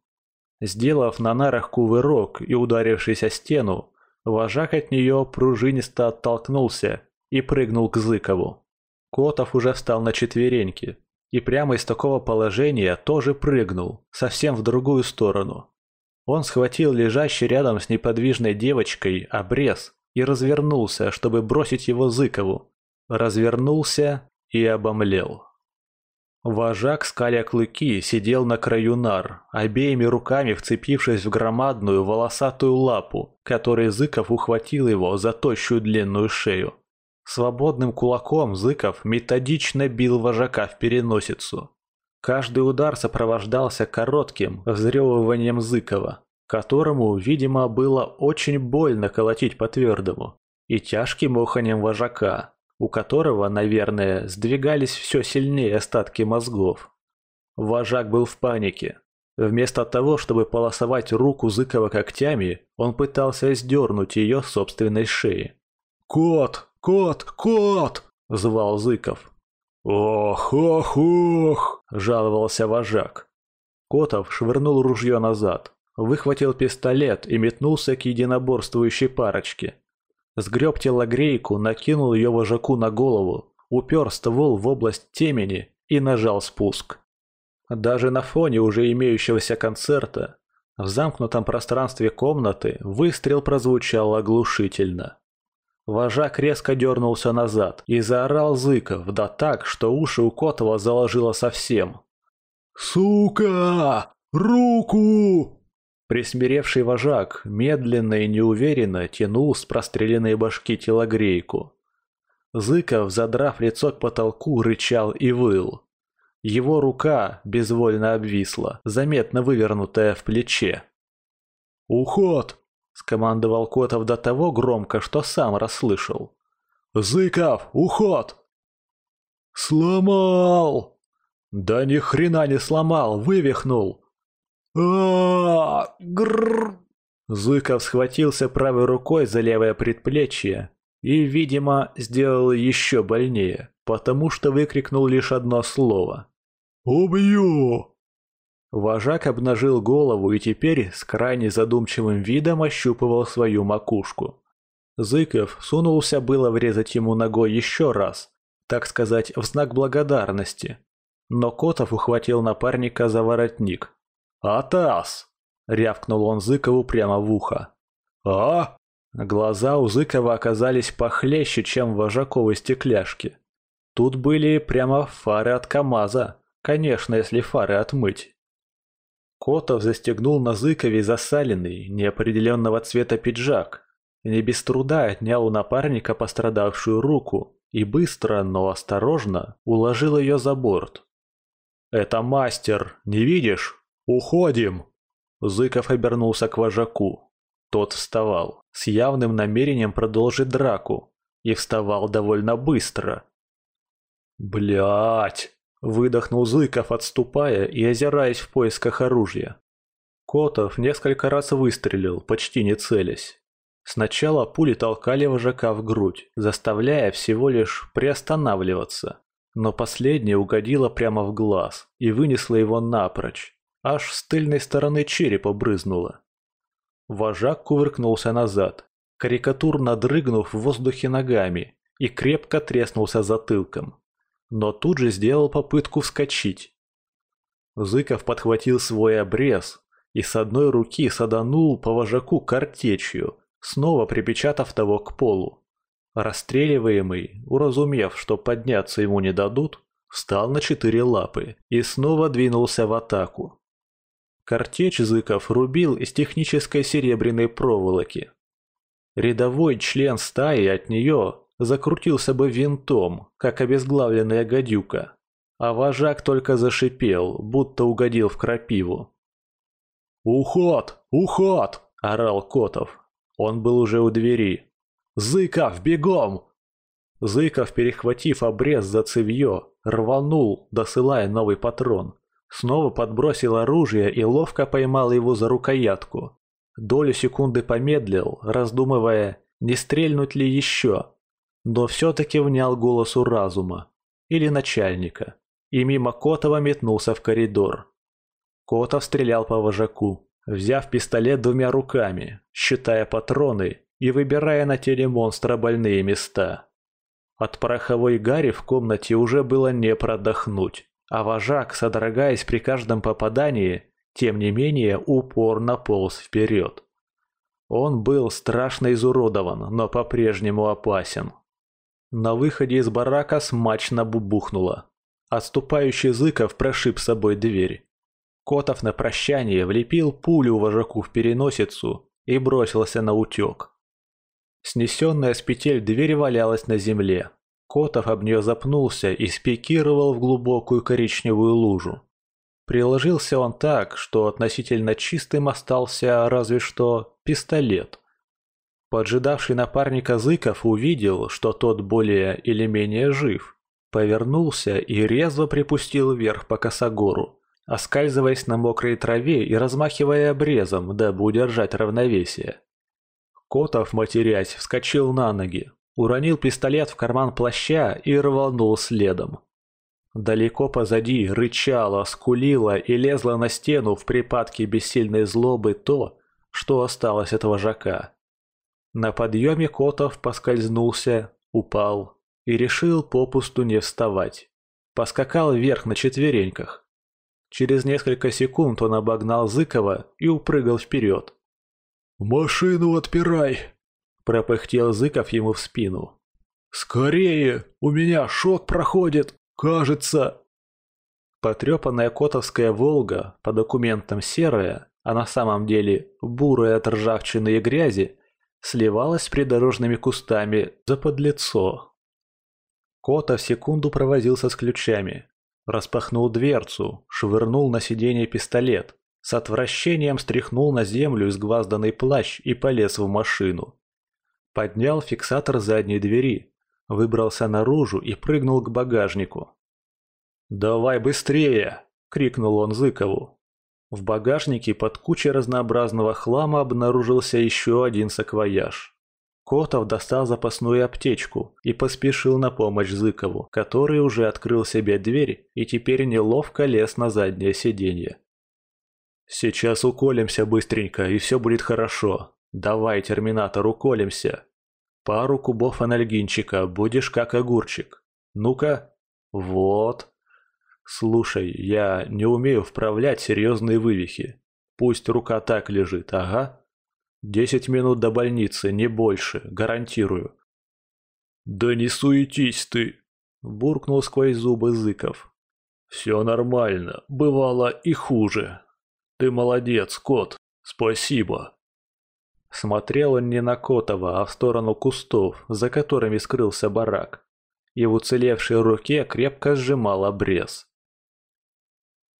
Сделав на нарах кувырок и ударившись о стену, вожак от нее пружинисто оттолкнулся и прыгнул к Зыкову. Котов уже встал на четвереньки, и прямо из такого положения тоже прыгнул, совсем в другую сторону. Он схватил лежащий рядом с неподвижной девочкой обрез и развернулся, чтобы бросить его Зыкову. Развернулся и обомлел. Вожак, скаля клыки, сидел на краю нар, обеими руками вцепившись в громадную волосатую лапу, которой Зыков ухватил его за тощую длинную шею. Свободным кулаком Зыков методично бил вожака в переносицу. Каждый удар сопровождался коротким взрёвыванием Зыкова, которому, видимо, было очень больно колотить по твердому, и тяжким оханем вожака, у которого, наверное, сдвигались все сильнее остатки мозгов. Вожак был в панике. Вместо того, чтобы полосовать руку Зыкова когтями, он пытался сдернуть ее собственной шеи. «Кот! «Кот! Кот!» – звал Зыков. «Ох, ох, ох!» – жаловался вожак. Котов швырнул ружье назад, выхватил пистолет и метнулся к единоборствующей парочке. Сгреб телогрейку, накинул ее вожаку на голову, упер ствол в область темени и нажал спуск. Даже на фоне уже имеющегося концерта в замкнутом пространстве комнаты выстрел прозвучал оглушительно. Вожак резко дернулся назад и заорал Зыков, да так, что уши у Котова заложило совсем. «Сука! Руку!» Присмиревший вожак медленно и неуверенно тянул с простреленной башки телогрейку. Зыков, задрав лицо к потолку, рычал и выл. Его рука безвольно обвисла, заметно вывернутая в плече. «Уход!» Скомандовал Котов до того громко, что сам расслышал. «Зыков, уход!» «Сломал!» «Да ни хрена не сломал, вывихнул!» А Грррр! Зыков схватился правой рукой за левое предплечье и, видимо, сделал еще больнее, потому что выкрикнул лишь одно слово. «Убью!» Вожак обнажил голову и теперь с крайне задумчивым видом ощупывал свою макушку. Зыков сунулся было врезать ему ногой еще раз, так сказать, в знак благодарности. Но Котов ухватил напарника за воротник. «Атас!» – рявкнул он Зыкову прямо в ухо. «А?» Глаза у Зыкова оказались похлеще, чем в вожаковой стекляшке. Тут были прямо фары от КамАЗа, конечно, если фары отмыть. Котов застегнул на Зыкове засаленный, неопределенного цвета пиджак, не без труда отнял у напарника пострадавшую руку и быстро, но осторожно уложил ее за борт. «Это мастер, не видишь? Уходим!» Зыков обернулся к вожаку. Тот вставал, с явным намерением продолжить драку, и вставал довольно быстро. Блять! Выдохнул Зыков, отступая и озираясь в поисках оружия. Котов несколько раз выстрелил, почти не целясь. Сначала пули толкали вожака в грудь, заставляя всего лишь приостанавливаться. Но последняя угодила прямо в глаз и вынесла его напрочь. Аж с тыльной стороны черепа брызнула. Вожак кувыркнулся назад, карикатурно дрыгнув в воздухе ногами, и крепко треснулся затылком но тут же сделал попытку вскочить. Зыков подхватил свой обрез и с одной руки саданул по вожаку картечью, снова припечатав того к полу. Расстреливаемый, уразумев, что подняться ему не дадут, встал на четыре лапы и снова двинулся в атаку. Картечь Зыков рубил из технической серебряной проволоки. Рядовой член стаи от нее закрутился бы винтом, как обезглавленная гадюка. А вожак только зашипел, будто угодил в крапиву. «Уход! Уход!» – орал Котов. Он был уже у двери. «Зыков, бегом!» Зыков, перехватив обрез за цевьё, рванул, досылая новый патрон. Снова подбросил оружие и ловко поймал его за рукоятку. Долю секунды помедлил, раздумывая, не стрельнуть ли еще. Но все-таки внял голосу разума. Или начальника. И мимо Котова метнулся в коридор. Котов стрелял по вожаку, взяв пистолет двумя руками, считая патроны и выбирая на теле монстра больные места. От пороховой гари в комнате уже было не продохнуть, а вожак, содрогаясь при каждом попадании, тем не менее упорно полз вперед. Он был страшно изуродован, но по-прежнему опасен. На выходе из барака смачно бубухнуло. Отступающий Зыков прошиб с собой дверь. Котов на прощание влепил пулю вожаку в переносицу и бросился на утек. Снесенная с петель дверь валялась на земле. Котов об нее запнулся и спикировал в глубокую коричневую лужу. Приложился он так, что относительно чистым остался разве что пистолет. Поджидавший напарника Зыков увидел, что тот более или менее жив. Повернулся и резво припустил вверх по косогору, оскальзываясь на мокрой траве и размахивая обрезом, дабы удержать равновесие. Котов, матерясь, вскочил на ноги, уронил пистолет в карман плаща и рванул следом. Далеко позади рычало, скулило и лезло на стену в припадке бессильной злобы то, что осталось от вожака. На подъеме Котов поскользнулся, упал и решил попусту не вставать. Поскакал вверх на четвереньках. Через несколько секунд он обогнал Зыкова и упрыгал вперед. «Машину отпирай!» – пропыхтел Зыков ему в спину. «Скорее! У меня шок проходит! Кажется...» Потрепанная котовская «Волга», по документам серая, а на самом деле бурая от ржавчины и грязи, сливалась с придорожными кустами за подлицо. Котов секунду провозился с ключами, распахнул дверцу, швырнул на сиденье пистолет, с отвращением стряхнул на землю изгвазданный плащ и полез в машину. Поднял фиксатор задней двери, выбрался наружу и прыгнул к багажнику. «Давай быстрее!» – крикнул он Зыкову. В багажнике под кучей разнообразного хлама обнаружился еще один саквояж. Котов достал запасную аптечку и поспешил на помощь Зыкову, который уже открыл себе дверь и теперь неловко лез на заднее сиденье. «Сейчас уколемся быстренько, и все будет хорошо. Давай, терминатор, уколемся. Пару кубов анальгинчика, будешь как огурчик. Ну-ка. Вот. Слушай, я не умею вправлять серьезные вывихи. Пусть рука так лежит, ага. Десять минут до больницы, не больше, гарантирую». «Да не суетись ты!» – буркнул сквозь зубы Зыков. «Все нормально, бывало и хуже». Ты молодец, кот. Спасибо. Смотрел он не на Котова, а в сторону кустов, за которыми скрылся барак. И в уцелевшей руке крепко сжимал обрез.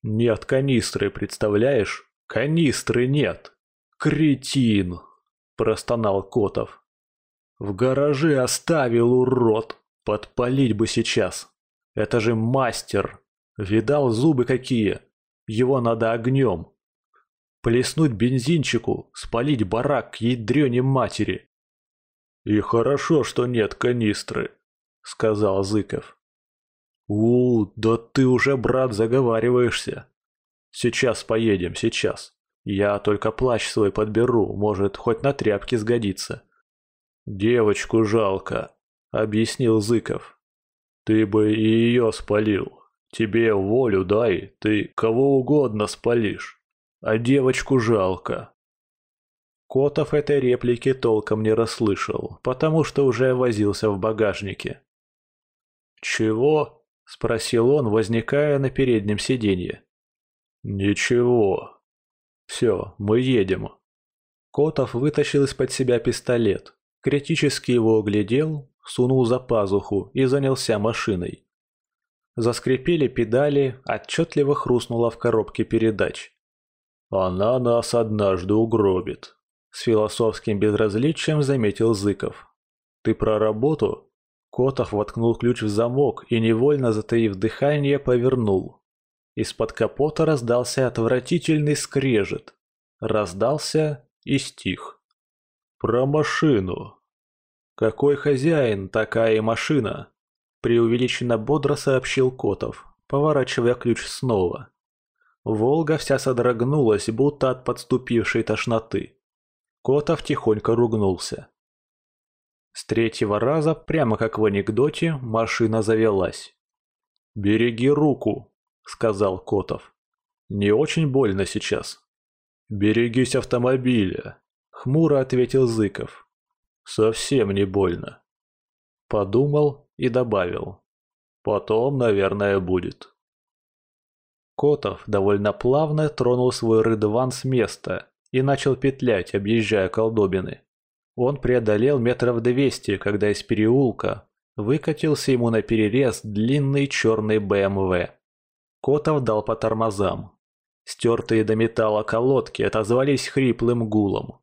«Нет канистры, представляешь? Канистры нет! Кретин!» – простонал Котов. «В гараже оставил, урод! Подпалить бы сейчас! Это же мастер! Видал зубы какие! Его надо огнем!» Плеснуть бензинчику, спалить барак к ядрёне матери. «И хорошо, что нет канистры», — сказал Зыков. «У, да ты уже, брат, заговариваешься. Сейчас поедем, сейчас. Я только плащ свой подберу, может, хоть на тряпке сгодится». «Девочку жалко», — объяснил Зыков. «Ты бы и ее спалил. Тебе волю дай, ты кого угодно спалишь а девочку жалко». Котов этой реплики толком не расслышал, потому что уже возился в багажнике. «Чего?» – спросил он, возникая на переднем сиденье. «Ничего. Все, мы едем». Котов вытащил из-под себя пистолет, критически его оглядел, сунул за пазуху и занялся машиной. Заскрипели педали, отчетливо хрустнуло в коробке передач. «Она нас однажды угробит», — С философским безразличием заметил Зыков. «Ты про работу?» Котов воткнул ключ в замок и, невольно затаив дыхание, повернул. Из-под капота раздался отвратительный скрежет. Раздался и стих. «Про машину». «Какой хозяин, такая и машина», – преувеличенно бодро сообщил Котов, поворачивая ключ снова. Волга вся содрогнулась, будто от подступившей тошноты. Котов тихонько ругнулся. С третьего раза, прямо как в анекдоте, машина завелась. «Береги руку», — сказал Котов. «Не очень больно сейчас». «Берегись автомобиля», — хмуро ответил Зыков. «Совсем не больно». Подумал и добавил. «Потом, наверное, будет». Котов довольно плавно тронул свой рыдван с места и начал петлять, объезжая колдобины. Он преодолел метров двести, когда из переулка выкатился ему на перерез длинный черный БМВ. Котов дал по тормозам. Стертые до металла колодки отозвались хриплым гулом.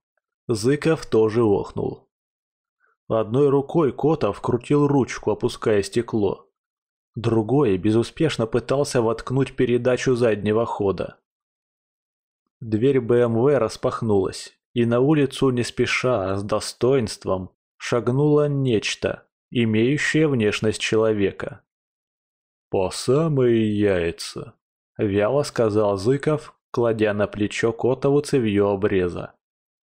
Зыков тоже охнул. Одной рукой Котов крутил ручку, опуская стекло. Другой безуспешно пытался воткнуть передачу заднего хода. Дверь БМВ распахнулась и на улицу не спеша, а с достоинством шагнуло нечто, имеющее внешность человека. «По самые яйца», — вяло сказал Зыков, кладя на плечо Котову цевьё обреза.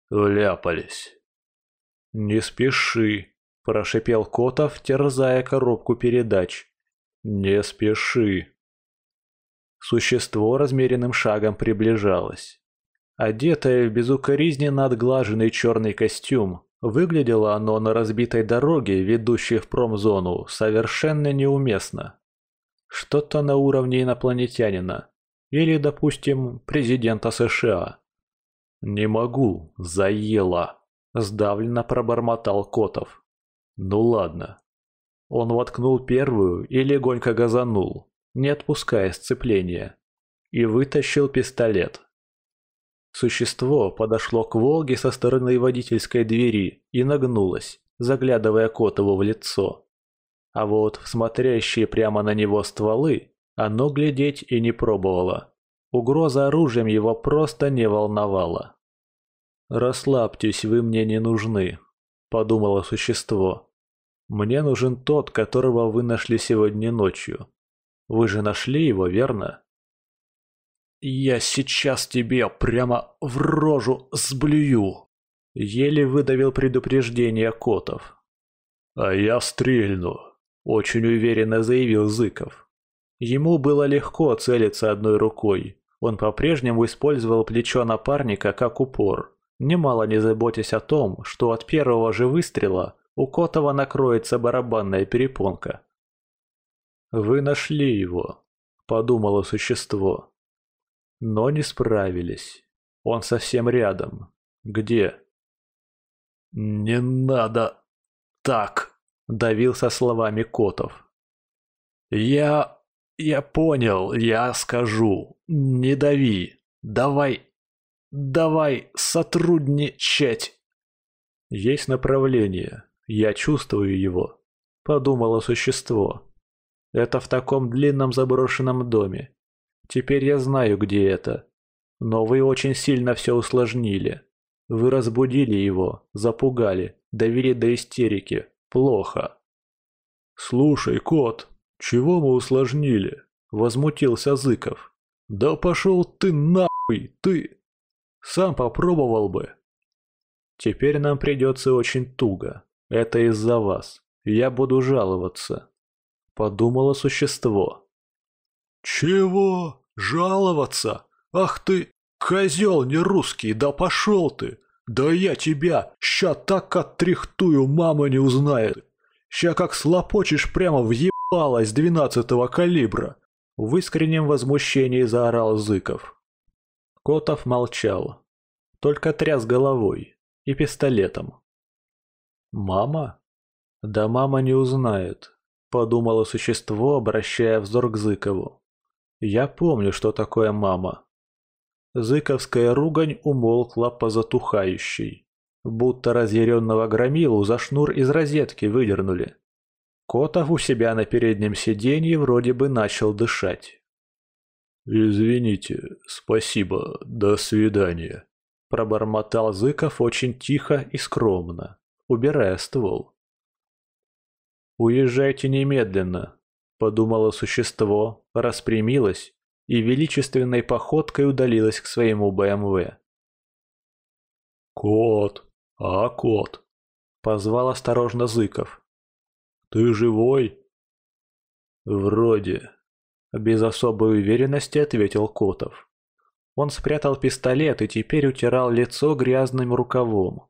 «Вляпались». «Не спеши», – прошипел Котов, терзая коробку передач. «Не спеши». Существо размеренным шагом приближалось. Одетое в безукоризненно отглаженный черный костюм, выглядело оно на разбитой дороге, ведущей в промзону, совершенно неуместно. Что-то на уровне инопланетянина. Или, допустим, президента США. «Не могу, заело», – сдавленно пробормотал Котов. «Ну ладно». Он воткнул первую и легонько газанул, не отпуская сцепления, и вытащил пистолет. Существо подошло к «Волге» со стороны водительской двери и нагнулось, заглядывая Котову в лицо. А вот в смотрящие прямо на него стволы оно глядеть и не пробовало. Угроза оружием его просто не волновала. «Расслабьтесь, вы мне не нужны», – подумало существо. «Мне нужен тот, которого вы нашли сегодня ночью. Вы же нашли его, верно?» «Я сейчас тебе прямо в рожу сблюю!» Еле выдавил предупреждение Котов. «А я стрельну», — очень уверенно заявил Зыков. Ему было легко целиться одной рукой. Он по-прежнему использовал плечо напарника как упор, немало не заботясь о том, что от первого же выстрела у Котова накроется барабанная перепонка. «Вы нашли его», — подумало существо. Но не справились. Он совсем рядом. Где? «Не надо так!» – давил со словами Котов. «Я... я понял, я скажу. Не дави. Давай... давай сотрудничать!» «Есть направление. Я чувствую его», – подумало существо. «Это в таком длинном заброшенном доме. Теперь я знаю, где это. Но вы очень сильно все усложнили. Вы разбудили его, запугали, довели до истерики. Плохо. «Слушай, кот, чего мы усложнили?» – возмутился Зыков. «Да пошел ты нахуй, ты! Сам попробовал бы!» «Теперь нам придется очень туго. Это из-за вас. Я буду жаловаться», – подумало существо. «Чего? Жаловаться? Ах ты, козел не русский, да пошел ты! Да я тебя ща так оттряхтую, мама не узнает! Ща как слопочешь прямо въебало с двенадцатого калибра!» В искреннем возмущении заорал Зыков. Котов молчал, только тряс головой и пистолетом. «Мама? Да мама не узнает», — подумало существо, обращая взор к Зыкову. Я помню, что такое мама. Зыковская ругань умолкла по затухающей. Будто разъяренного громилу за шнур из розетки выдернули. Котов у себя на переднем сиденье вроде бы начал дышать. «Извините, спасибо, до свидания», – пробормотал Зыков очень тихо и скромно, убирая ствол. «Уезжайте немедленно», – подумало существо, распрямилось и величественной походкой удалилось к своему БМВ. «Кот! А, кот!» – позвал осторожно Зыков. «Ты живой?» «Вроде», – без особой уверенности ответил Котов. Он спрятал пистолет и теперь утирал лицо грязным рукавом.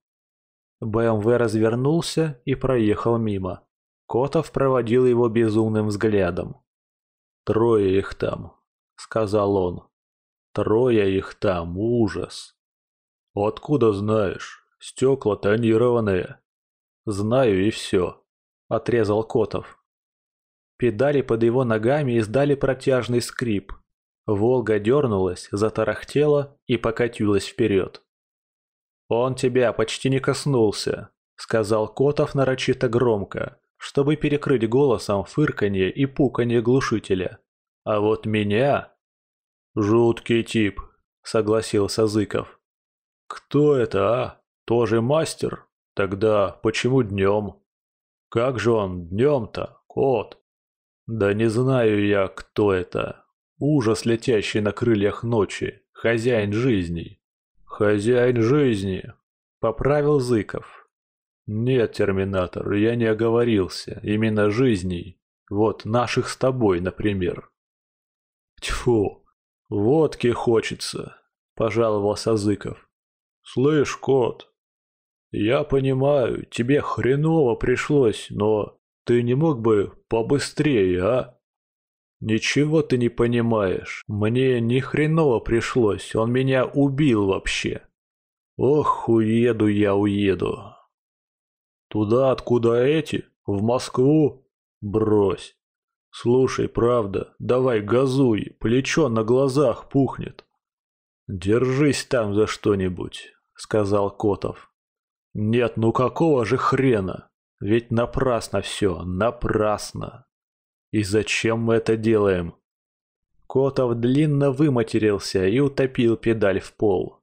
БМВ развернулся и проехал мимо. Котов проводил его безумным взглядом. «Трое их там», — сказал он. «Трое их там, ужас!» «Откуда знаешь? Стекла тонированные». «Знаю и все», — отрезал Котов. Педали под его ногами издали протяжный скрип. Волга дернулась, затарахтела и покатилась вперед. «Он тебя почти не коснулся», — сказал Котов нарочито громко, чтобы перекрыть голосом фырканье и пуканье глушителя. «А вот меня...» «Жуткий тип», — согласился Зыков. «Кто это, а? Тоже мастер? Тогда почему днем?» «Как же он днем-то, кот?» «Да не знаю я, кто это. Ужас, летящий на крыльях ночи. Хозяин жизни». «Хозяин жизни», — поправил Зыков. «Нет, Терминатор, я не оговорился. Именно жизней. Вот наших с тобой, например». «Тьфу, водки хочется», — пожаловался Зыков. «Слышь, кот, я понимаю, тебе хреново пришлось, но ты не мог бы побыстрее, а? Ничего ты не понимаешь. Мне ни хреново пришлось, он меня убил вообще. Ох, уеду я, уеду. Туда, откуда эти? В Москву? Брось. Слушай, правда, давай газуй, плечо на глазах пухнет. Держись там за что-нибудь, сказал Котов. Нет, ну какого же хрена? Ведь напрасно все, напрасно. И зачем мы это делаем? Котов длинно выматерился и утопил педаль в пол.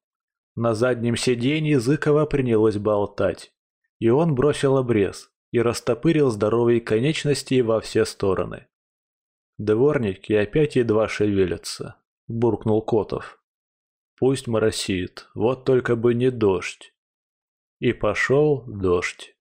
На заднем сиденье Зыкова принялось болтать. И он бросил обрез и растопырил здоровые конечности во все стороны. Дворники опять едва шевелятся, буркнул Котов. Пусть моросит, вот только бы не дождь. И пошел дождь.